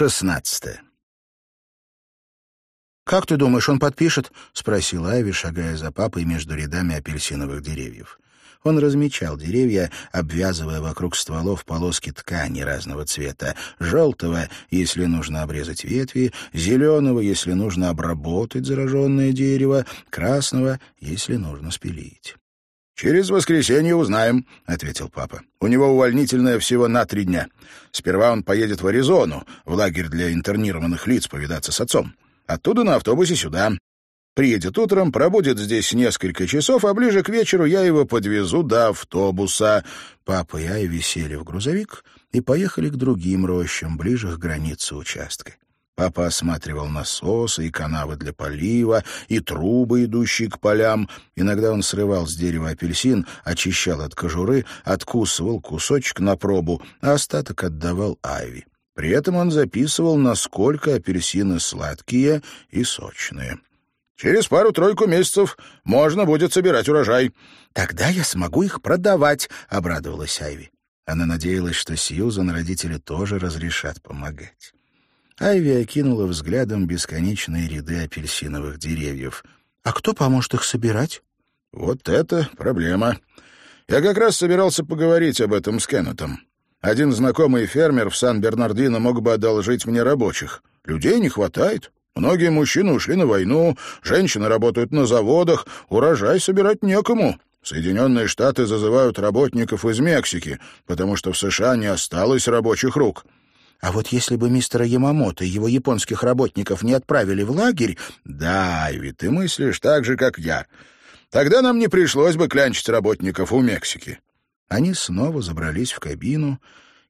Шестнадцатое. «Как ты думаешь, он подпишет?» — спросил Айви, шагая за папой между рядами апельсиновых деревьев. Он размечал деревья, обвязывая вокруг стволов полоски ткани разного цвета. Желтого, если нужно обрезать ветви, зеленого, если нужно обработать зараженное дерево, красного, если нужно спилить. «Через воскресенье узнаем», — ответил папа. «У него увольнительное всего на три дня. Сперва он поедет в Аризону, в лагерь для интернированных лиц, повидаться с отцом. Оттуда на автобусе сюда. Приедет утром, пробудет здесь несколько часов, а ближе к вечеру я его подвезу до автобуса». Папа и Айви сели в грузовик и поехали к другим рощам, ближе к границе участка. Папа осматривал насосы и канавы для полива, и трубы, идущие к полям. Иногда он срывал с дерева апельсин, очищал от кожуры, откусывал кусочек на пробу, а остаток отдавал Айви. При этом он записывал, насколько апельсины сладкие и сочные. Через пару-тройку месяцев можно будет собирать урожай. Тогда я смогу их продавать, — обрадовалась Айви. Она надеялась, что Сьюзан родители тоже разрешат помогать. Айви окинула взглядом бесконечные ряды апельсиновых деревьев. «А кто поможет их собирать?» «Вот это проблема. Я как раз собирался поговорить об этом с Кеннетом. Один знакомый фермер в Сан-Бернардино мог бы одолжить мне рабочих. Людей не хватает. Многие мужчины ушли на войну, женщины работают на заводах, урожай собирать некому. Соединенные Штаты зазывают работников из Мексики, потому что в США не осталось рабочих рук. А вот если бы мистера Ямамото и его японских работников не отправили в лагерь... Да, ведь ты мыслишь так же, как я. Тогда нам не пришлось бы клянчить работников у Мексики. Они снова забрались в кабину,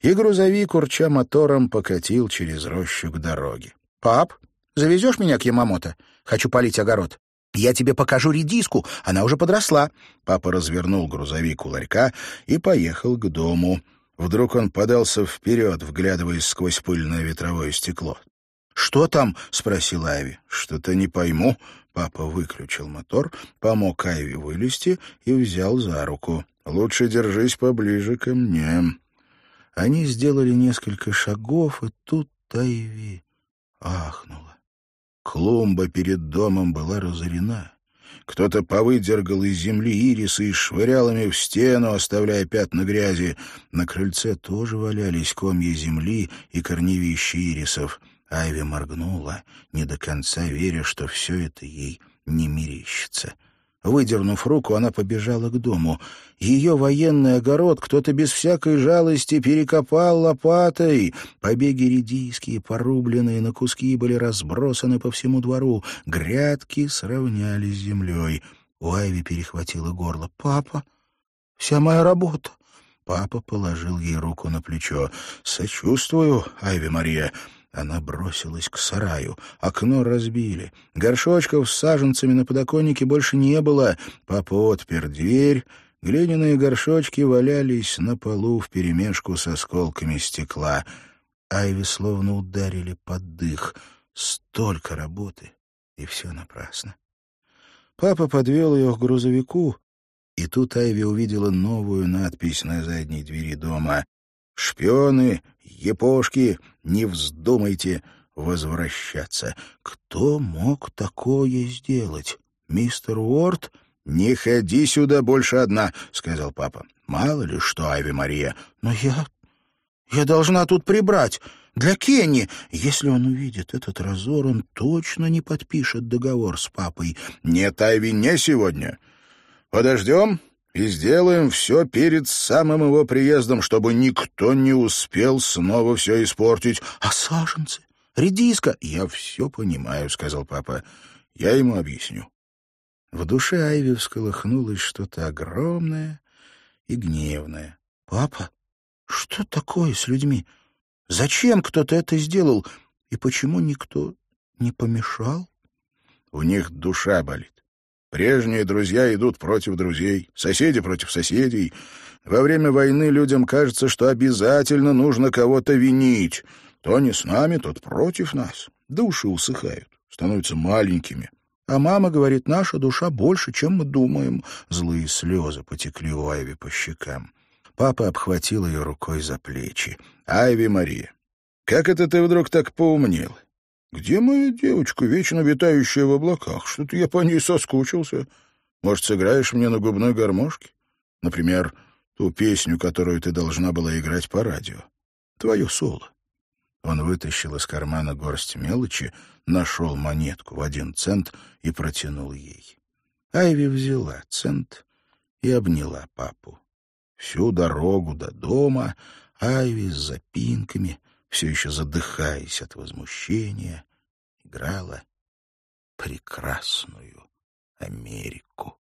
и грузовик, урча мотором, покатил через рощу к дороге. «Пап, Завезешь меня к Ямамото? Хочу полить огород. Я тебе покажу редиску, она уже подросла». Папа развернул грузовик у ларька и поехал к дому. Вдруг он подался вперед, вглядываясь сквозь пыльное ветровое стекло. «Что там?» — спросил Айви. «Что-то не пойму». Папа выключил мотор, помог Айви вылезти и взял за руку. «Лучше держись поближе ко мне». Они сделали несколько шагов, и тут Айви ахнула. Клумба перед домом была разорена. Кто-то повыдергал из земли ирисы и швырял ими в стену, оставляя пятна грязи. На крыльце тоже валялись комья земли и корневища ирисов. Айви моргнула, не до конца веря, что все это ей не мерещится. Выдернув руку, она побежала к дому. Ее военный огород кто-то без всякой жалости перекопал лопатой. Побеги редийские, порубленные на куски, были разбросаны по всему двору. Грядки сравнялись с землей. У Айви перехватило горло. «Папа, вся моя работа!» Папа положил ей руку на плечо. «Сочувствую, Айви Мария. Она бросилась к сараю. Окно разбили. Горшочков с саженцами на подоконнике больше не было. Папа отпер дверь. Глиняные горшочки валялись на полу вперемешку с осколками стекла. Айви словно ударили под дых. Столько работы, и все напрасно. Папа подвел ее к грузовику, и тут Айви увидела новую надпись на задней двери дома. «Шпионы Епошки, не вздумайте возвращаться. Кто мог такое сделать? Мистер Уорд? Не ходи сюда больше одна, сказал папа. Мало ли что, Айви Мария. Но я... я должна тут прибрать. Для Кенни. Если он увидит этот разор, он точно не подпишет договор с папой. Нет, Айви, не сегодня. Подождем, и сделаем все перед самым его приездом, чтобы никто не успел снова все испортить. А саженцы? Редиска? Я все понимаю, — сказал папа. Я ему объясню. В душе Айви всколыхнулось что-то огромное и гневное. «Папа, что такое с людьми? Зачем кто-то это сделал? И почему никто не помешал?» «У них душа болит. Прежние друзья идут против друзей, соседи против соседей. Во время войны людям кажется, что обязательно нужно кого-то винить. То не с нами, тот против нас. Души усыхают, становятся маленькими. А мама говорит, наша душа больше, чем мы думаем. Злые слезы потекли у Айви по щекам. Папа обхватил ее рукой за плечи. «Айви Мария, Как это ты вдруг так поумнел? Где моя девочка, вечно витающая в облаках? Что-то я по ней соскучился. Может, сыграешь мне на губной гармошке? Например, ту песню, которую ты должна была играть по радио. Твое соло. Он вытащил из кармана горсть мелочи, нашел монетку в один цент и протянул ей. Айви взяла цент и обняла папу. Всю дорогу до дома Айви с запинками, все еще задыхаясь от возмущения, играла прекрасную Америку.